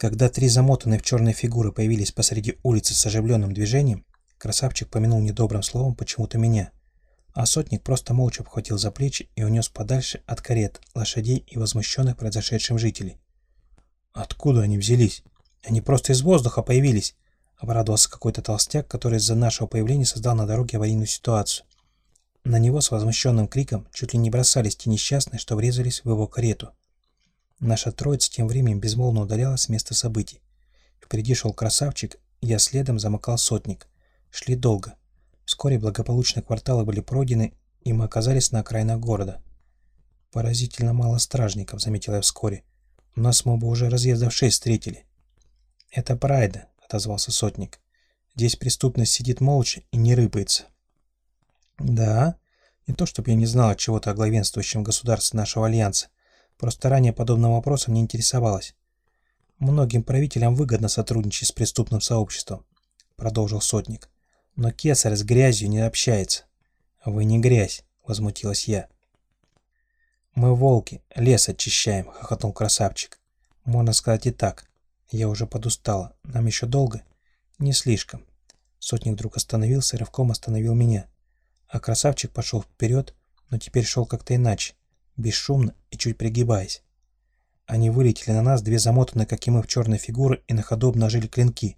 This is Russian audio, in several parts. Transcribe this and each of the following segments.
Когда три замотанные в черные фигуры появились посреди улицы с оживленным движением, красавчик помянул недобрым словом почему-то меня, а сотник просто молча обхватил за плечи и унес подальше от карет, лошадей и возмущенных произошедшим жителей. «Откуда они взялись? Они просто из воздуха появились!» — обрадовался какой-то толстяк, который из-за нашего появления создал на дороге аварийную ситуацию. На него с возмущенным криком чуть ли не бросались те несчастные, что врезались в его карету. Наша троица тем временем безмолвно удалялась с места событий. Впереди шел красавчик, я следом замыкал сотник. Шли долго. Вскоре благополучные кварталы были пройдены, и мы оказались на окраинах города. «Поразительно мало стражников», — заметил я вскоре. «У нас мы бы уже разъездов шесть встретили». «Это прайда», — отозвался сотник. «Здесь преступность сидит молча и не рыпается». «Да? Не то, чтобы я не знал чего-то о главенствующем государстве нашего альянса, Просто ранее подобным вопросом не интересовалась. Многим правителям выгодно сотрудничать с преступным сообществом, продолжил сотник. Но кесарь с грязью не общается. Вы не грязь, возмутилась я. Мы волки, лес очищаем, хохотнул красавчик. Можно сказать и так. Я уже подустала. Нам еще долго? Не слишком. Сотник вдруг остановился и рывком остановил меня. А красавчик пошел вперед, но теперь шел как-то иначе бесшумно и чуть пригибаясь. Они вылетели на нас, две замотанные, как и мы, в черные фигуры, и на ходу обнажили клинки.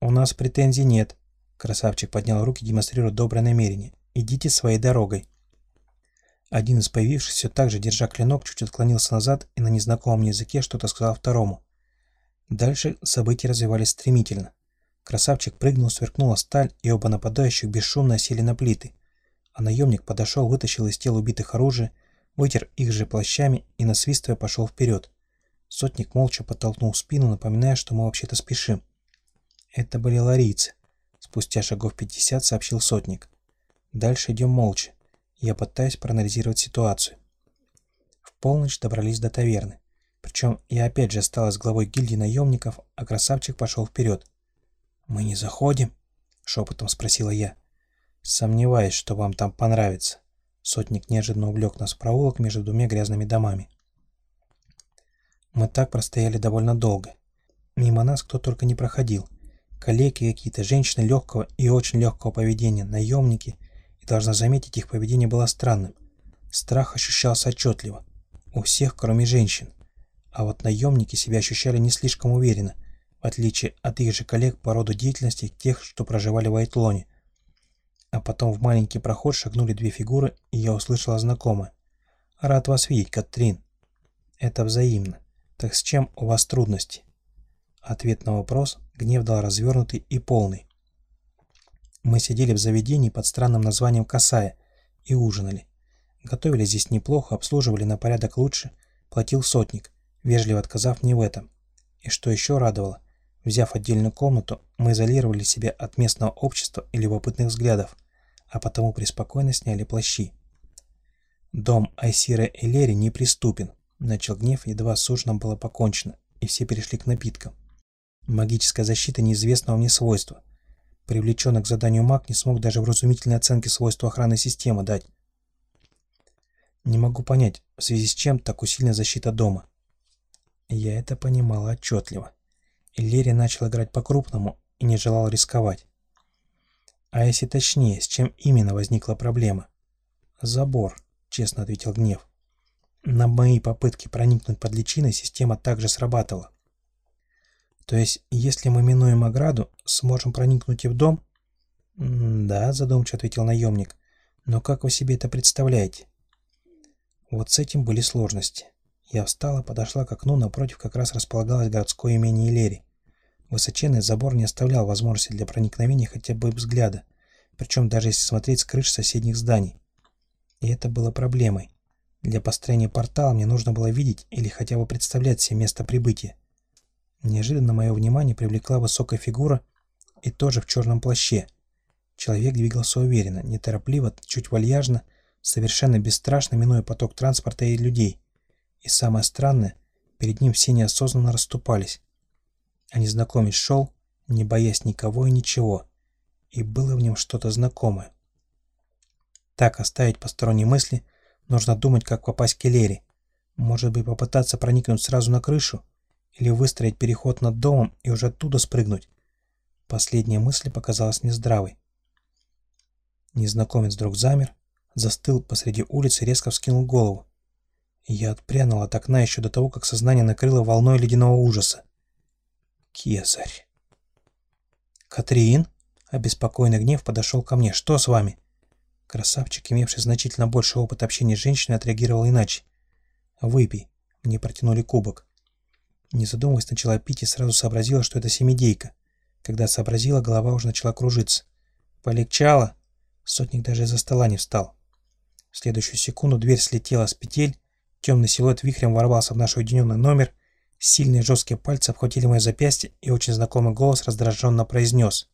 «У нас претензий нет», — красавчик поднял руки, демонстрируя доброе намерение. «Идите своей дорогой». Один из появившихся, также держа клинок, чуть отклонился назад и на незнакомом языке что-то сказал второму. Дальше события развивались стремительно. Красавчик прыгнул, сверкнула сталь, и оба нападающих бесшумно сели на плиты а наемник подошел, вытащил из тел убитых оружие, вытер их же плащами и, насвистывая, пошел вперед. Сотник молча подтолкнул спину, напоминая, что мы вообще-то спешим. Это были ларийцы. Спустя шагов пятьдесят сообщил сотник. Дальше идем молча. Я пытаюсь проанализировать ситуацию. В полночь добрались до таверны. Причем я опять же осталась главой гильдии наемников, а красавчик пошел вперед. «Мы не заходим?» — шепотом спросила я. Сомневаюсь, что вам там понравится. Сотник неожиданно увлек нас в проулок между двумя грязными домами. Мы так простояли довольно долго. Мимо нас кто только не проходил. Коллеги какие-то, женщины легкого и очень легкого поведения, наемники. И должна заметить, их поведение было странным. Страх ощущался отчетливо. У всех, кроме женщин. А вот наемники себя ощущали не слишком уверенно, в отличие от их же коллег по роду деятельности тех, что проживали в Айтлоне. А потом в маленький проход шагнули две фигуры, и я услышала знакомое. «Рад вас видеть, Катрин». «Это взаимно. Так с чем у вас трудности?» Ответ на вопрос гнев дал развернутый и полный. Мы сидели в заведении под странным названием «Касая» и ужинали. Готовили здесь неплохо, обслуживали на порядок лучше, платил сотник, вежливо отказав мне в этом. И что еще радовало, взяв отдельную комнату, мы изолировали себя от местного общества и любопытных взглядов, а потому преспокойно сняли плащи. Дом Айсира Элери неприступен. Начал гнев, едва с было покончено, и все перешли к напиткам. Магическая защита неизвестного мне свойства. Привлеченный к заданию маг не смог даже вразумительной оценки свойств охранной системы дать. Не могу понять, в связи с чем так усилена защита дома. Я это понимала отчетливо. Иллери начал играть по-крупному и не желал рисковать. А если точнее, с чем именно возникла проблема? Забор, честно ответил Гнев. На мои попытки проникнуть под личиной система также срабатывала. То есть, если мы минуем ограду, сможем проникнуть и в дом? да, задумчиво ответил наемник. Но как вы себе это представляете? Вот с этим были сложности. Я встала, подошла к окну, напротив как раз располагалось городское имение Илери. Высоченный забор не оставлял возможности для проникновения хотя бы взгляда, причем даже если смотреть с крыш соседних зданий. И это было проблемой. Для построения портала мне нужно было видеть или хотя бы представлять себе место прибытия. Неожиданно мое внимание привлекла высокая фигура и тоже в черном плаще. Человек двигался уверенно, неторопливо, чуть вальяжно, совершенно бесстрашно минуя поток транспорта и людей. И самое странное, перед ним все неосознанно расступались. А незнакомец шел, не боясь никого и ничего, и было в нем что-то знакомое. Так оставить посторонние мысли, нужно думать, как попасть к Келере. Может быть, попытаться проникнуть сразу на крышу? Или выстроить переход над домом и уже оттуда спрыгнуть? Последняя мысль показалась мне здравой. Незнакомец вдруг замер, застыл посреди улицы резко вскинул голову. Я отпрянул от окна еще до того, как сознание накрыло волной ледяного ужаса. Кесарь. «Катрин?» Обеспокоенный гнев подошел ко мне. «Что с вами?» Красавчик, имевший значительно больше опыта общения с женщиной, отреагировал иначе. «Выпей». Мне протянули кубок. Не задумываясь, начала пить и сразу сообразила, что это семидейка. Когда сообразила, голова уже начала кружиться. «Полегчало?» Сотник даже из-за стола не встал. В следующую секунду дверь слетела с петель, темный силуэт вихрем ворвался в наш уединенный номер, сильные жесткие пальцы обхватили мое запястье, и очень знакомый голос раздраженно произнес.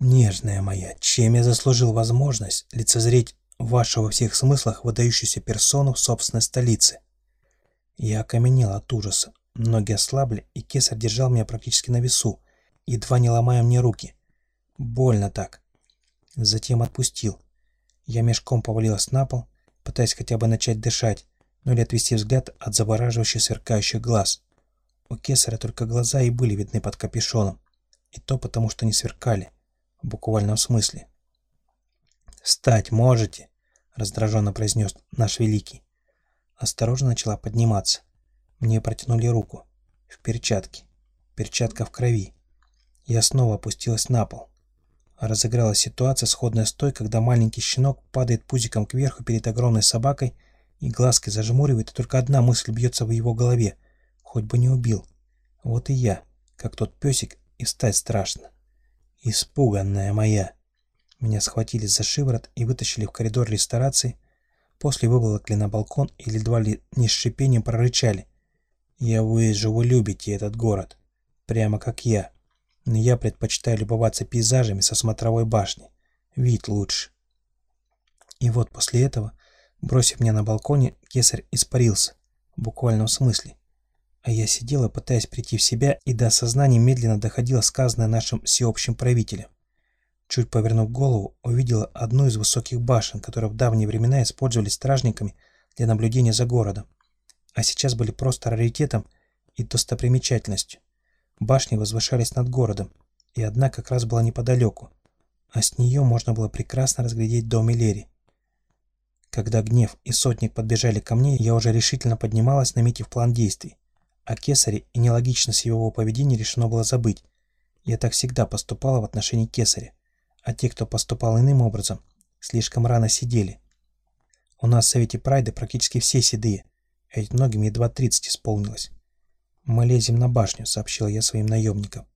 «Нежная моя, чем я заслужил возможность лицезреть вашу во всех смыслах выдающуюся персону в собственной столице?» Я окаменел от ужаса, ноги ослабли, и кесарь держал меня практически на весу, едва не ломая мне руки. Больно так. Затем отпустил. Я мешком повалилась на пол, пытаясь хотя бы начать дышать, но или отвести взгляд от завораживающих сверкающих глаз. У кесаря только глаза и были видны под капюшоном, и то потому, что не сверкали, в буквальном смысле. «Встать можете?» — раздраженно произнес наш великий. Осторожно начала подниматься. Мне протянули руку. В перчатке. Перчатка в крови. Я снова опустилась на пол. Разыгралась ситуация, сходная с той, когда маленький щенок падает пузиком кверху перед огромной собакой и глазки зажмуривает, и только одна мысль бьется в его голове. Хоть бы не убил. Вот и я, как тот песик, и встать страшно. Испуганная моя. Меня схватили за шиворот и вытащили в коридор ресторации, после выволокли на балкон и едва ли не с шипением прорычали. «Я вижу, вы любите этот город. Прямо как я» но я предпочитаю любоваться пейзажами со смотровой башни. Вид лучше. И вот после этого, бросив меня на балконе, кесарь испарился, в буквальном смысле. А я сидела, пытаясь прийти в себя, и до осознания медленно доходило сказанное нашим всеобщим правителем. Чуть повернув голову, увидела одну из высоких башен, которые в давние времена использовались стражниками для наблюдения за городом, а сейчас были просто раритетом и достопримечательностью. Башни возвышались над городом, и одна как раз была неподалеку, а с нее можно было прекрасно разглядеть дом Элери. Когда гнев и сотник подбежали ко мне, я уже решительно поднималась, наметив план действий. О кесаре и нелогичность его поведения решено было забыть. Я так всегда поступала в отношении кесаря, а те, кто поступал иным образом, слишком рано сидели. У нас в Совете Прайда практически все седые, а ведь многим едва 30 исполнилось. «Мы лезем на башню», — сообщил я своим наемникам.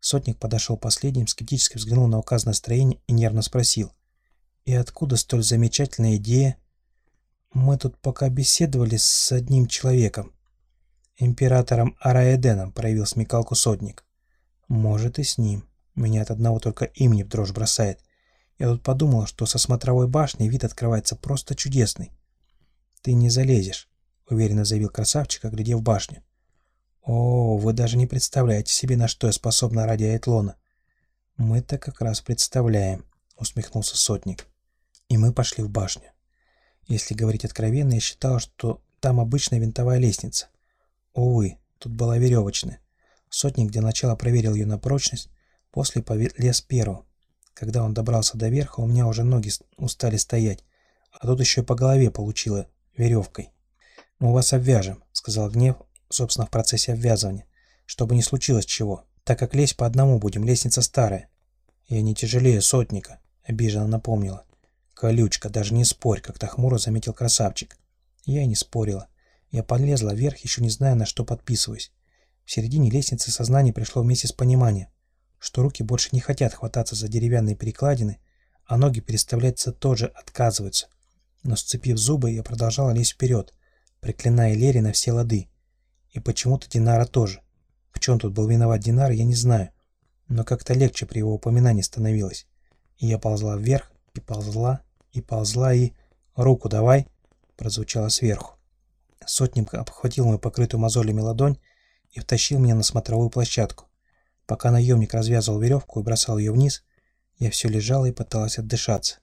Сотник подошел последним, скептически взглянул на указанное строение и нервно спросил. «И откуда столь замечательная идея?» «Мы тут пока беседовали с одним человеком». «Императором Араэденом», — проявил смекалку сотник. «Может, и с ним. Меня от одного только имени в дрожь бросает. Я тут подумал, что со смотровой башни вид открывается просто чудесный». «Ты не залезешь», — уверенно заявил красавчик, оглядев башню. «О, вы даже не представляете себе, на что я способна ради Айтлона». «Мы-то как раз представляем», — усмехнулся сотник. И мы пошли в башню. Если говорить откровенно, я считал, что там обычная винтовая лестница. Увы, тут была веревочная. Сотник для начала проверил ее на прочность, после полез первым. Когда он добрался до верха, у меня уже ноги устали стоять, а тут еще и по голове получила веревкой. «Мы вас обвяжем», — сказал Гнев, собственно, в процессе обвязывания, чтобы не случилось чего, так как лезть по одному будем, лестница старая. Я не тяжелее сотника, обиженно напомнила. Колючка, даже не спорь, как-то хмуро заметил красавчик. Я и не спорила. Я полезла вверх, еще не зная, на что подписываюсь. В середине лестницы сознание пришло вместе с пониманием, что руки больше не хотят хвататься за деревянные перекладины, а ноги переставляться тоже отказываются. Но сцепив зубы, я продолжала лезть вперед, проклиная Лери на все лады. И почему-то Динара тоже. В чем тут был виноват Динар, я не знаю. Но как-то легче при его упоминании становилось. И я ползла вверх, и ползла, и ползла, и... «Руку давай!» прозвучало сверху. Сотник обхватил мою покрытую мозолями ладонь и втащил меня на смотровую площадку. Пока наемник развязывал веревку и бросал ее вниз, я все лежала и пыталась отдышаться.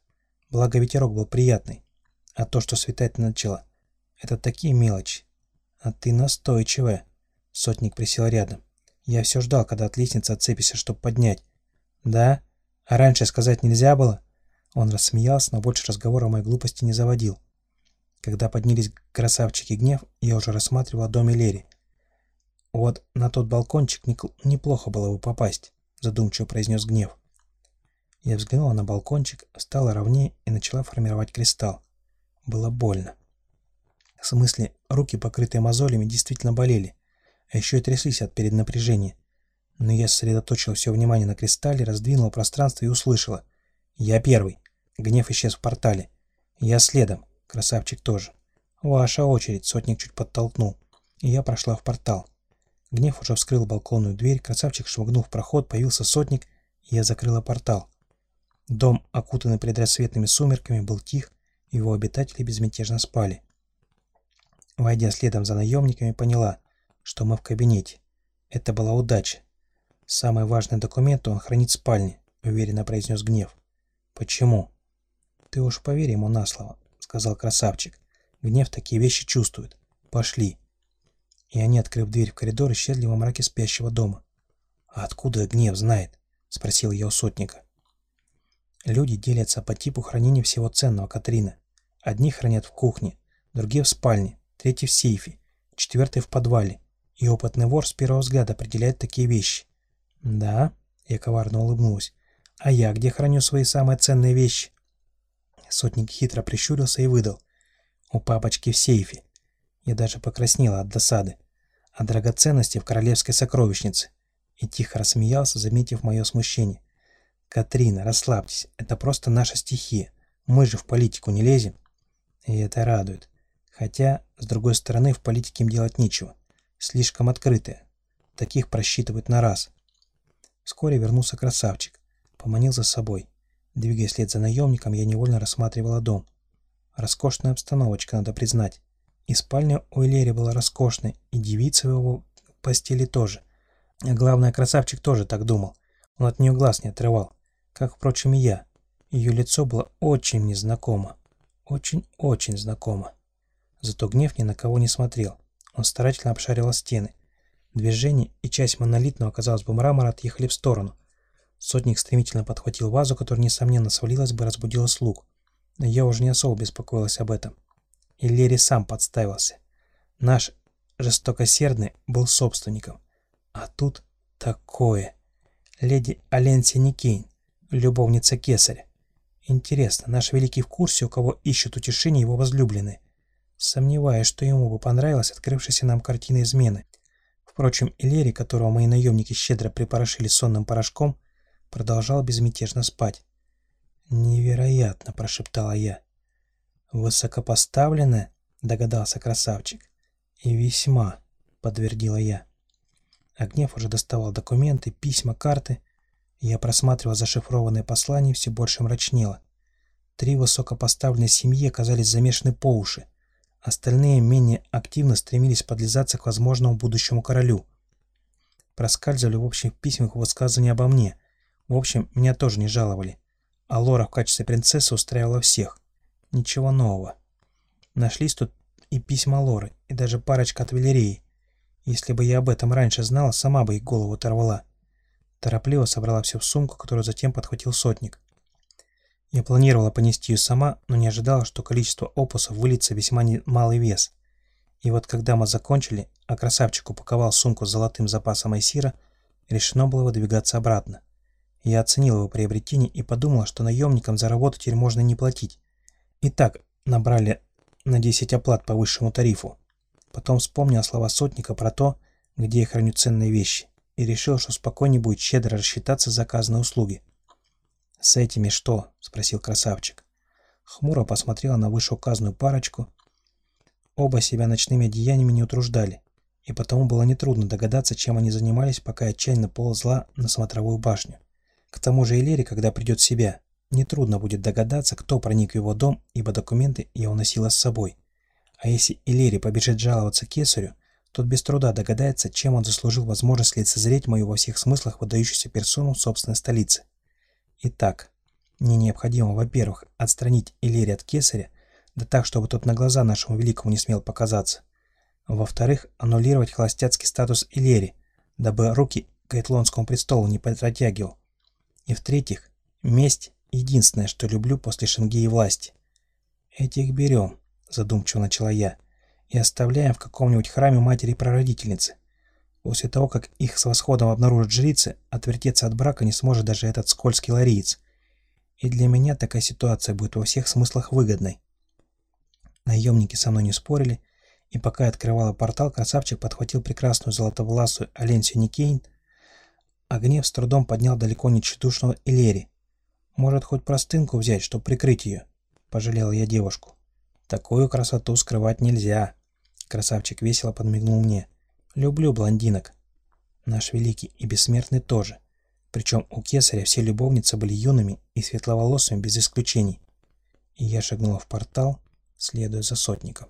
Благо ветерок был приятный. А то, что светать начало, это такие мелочи. «А ты настойчивая», Сотник присел рядом. Я все ждал, когда от лестницы отцепишься, чтобы поднять. Да? А раньше сказать нельзя было? Он рассмеялся, но больше разговора о моей глупости не заводил. Когда поднялись красавчики гнев, я уже рассматривал дом Лери. «Вот на тот балкончик неплохо было бы попасть», — задумчиво произнес гнев. Я взглянула на балкончик, стала ровнее и начала формировать кристалл. Было больно. В смысле, руки, покрытые мозолями, действительно болели, а еще и тряслись от переднапряжения. Но я сосредоточила все внимание на кристалле, раздвинула пространство и услышала. «Я первый». Гнев исчез в портале. «Я следом». Красавчик тоже. «Ваша очередь», — сотник чуть подтолкнул. И я прошла в портал. Гнев уже вскрыл балконную дверь, красавчик шмыгнул в проход, появился сотник, и я закрыла портал. Дом, окутанный предрассветными сумерками, был тих, его обитатели безмятежно спали. Войдя следом за наемниками, поняла, что мы в кабинете. Это была удача. Самый важный документ он хранит в спальне, уверенно произнес Гнев. Почему? Ты уж поверь ему на слово, сказал красавчик. Гнев такие вещи чувствует. Пошли и они, открыв дверь в коридор, исчезли во мраке спящего дома. «А откуда гнев знает?» — спросил я у сотника. Люди делятся по типу хранения всего ценного, Катрина. Одни хранят в кухне, другие в спальне, третьи в сейфе, четвертый в подвале. И опытный вор с первого взгляда определяет такие вещи. «Да?» — я коварно улыбнулась. «А я где храню свои самые ценные вещи?» Сотник хитро прищурился и выдал. «У папочки в сейфе». Я даже покраснела от досады о драгоценности в королевской сокровищнице и тихо рассмеялся, заметив мое смущение. «Катрина, расслабьтесь, это просто наша стихия. Мы же в политику не лезем». И это радует. Хотя, с другой стороны, в политике им делать нечего. Слишком открытые. Таких просчитывают на раз. Вскоре вернулся красавчик. Поманил за собой. Двигаясь вслед за наемником, я невольно рассматривала дом. Роскошная обстановочка, надо признать. И спальня у Элери была роскошной, и девица его постели тоже. А главное, красавчик тоже так думал. Он от нее глаз не отрывал. Как, впрочем, и я. Ее лицо было очень незнакомо. Очень-очень знакомо. Зато гнев ни на кого не смотрел. Он старательно обшаривал стены. Движение и часть монолитного, казалось бы, мрамора отъехали в сторону. Сотник стремительно подхватил вазу, которая, несомненно, свалилась бы, разбудила слуг. Но я уже не особо беспокоилась об этом. И Лерри сам подставился. Наш жестокосердный был собственником. А тут такое. Леди Аленсия Никейн, любовница кесаря. Интересно, наш великий в курсе, у кого ищут утешение его возлюбленные. Сомневаюсь, что ему бы понравилась открывшаяся нам картина измены. Впрочем, Илери, которого мои наемники щедро припорошили сонным порошком, продолжал безмятежно спать. «Невероятно!» – прошептала я. «Высокопоставленная?» — догадался красавчик. «И весьма», — подтвердила я. Огнев уже доставал документы, письма, карты. Я просматривал зашифрованные послания все больше мрачнело. Три высокопоставленные семьи оказались замешаны по уши. Остальные менее активно стремились подлизаться к возможному будущему королю. Проскальзывали в общих письмах высказывания обо мне. В общем, меня тоже не жаловали. А Лора в качестве принцессы устраивала всех. Ничего нового. Нашлись тут и письма Лоры, и даже парочка от Валерии. Если бы я об этом раньше знала, сама бы их голову оторвала. Торопливо собрала все в сумку, которую затем подхватил сотник. Я планировала понести ее сама, но не ожидала, что количество опусов выльется весьма малый вес. И вот когда мы закончили, а красавчик упаковал сумку с золотым запасом айсира, решено было выдвигаться обратно. Я оценил его приобретение и подумала, что наемникам за работу теперь можно не платить. И так набрали на 10 оплат по высшему тарифу. Потом вспомнил слова сотника про то, где я храню ценные вещи, и решил, что спокойнее будет щедро рассчитаться за заказанные услуги. «С этими что?» — спросил красавчик. Хмуро посмотрела на вышеуказанную парочку. Оба себя ночными одеяниями не утруждали, и потому было нетрудно догадаться, чем они занимались, пока отчаянно ползла на смотровую башню. К тому же Элери, когда придет в себя, Нетрудно будет догадаться, кто проник в его дом, ибо документы я уносила с собой. А если Илери побежит жаловаться кесарю, тот без труда догадается, чем он заслужил возможность лицезреть мою во всех смыслах выдающуюся персону в собственной столице. Итак, мне необходимо, во-первых, отстранить Илери от кесаря, да так, чтобы тот на глаза нашему великому не смел показаться. Во-вторых, аннулировать холостяцкий статус Илери, дабы руки к Этлонскому престолу не протягивал. И в-третьих, месть — единственное, что люблю после Шенгеи власти. «Этих берем», — задумчиво начала я, — «и оставляем в каком-нибудь храме матери-прародительницы. После того, как их с восходом обнаружат жрицы, отвертеться от брака не сможет даже этот скользкий лариец. И для меня такая ситуация будет во всех смыслах выгодной». Наемники со мной не спорили, и пока я открывала портал, красавчик подхватил прекрасную золотовласую Аленсию Никейн, а гнев с трудом поднял далеко не тщедушного Элери. «Может, хоть простынку взять, чтобы прикрыть ее?» — пожалела я девушку. «Такую красоту скрывать нельзя!» Красавчик весело подмигнул мне. «Люблю блондинок. Наш великий и бессмертный тоже. Причем у кесаря все любовницы были юными и светловолосыми без исключений. И я шагнула в портал, следуя за сотником.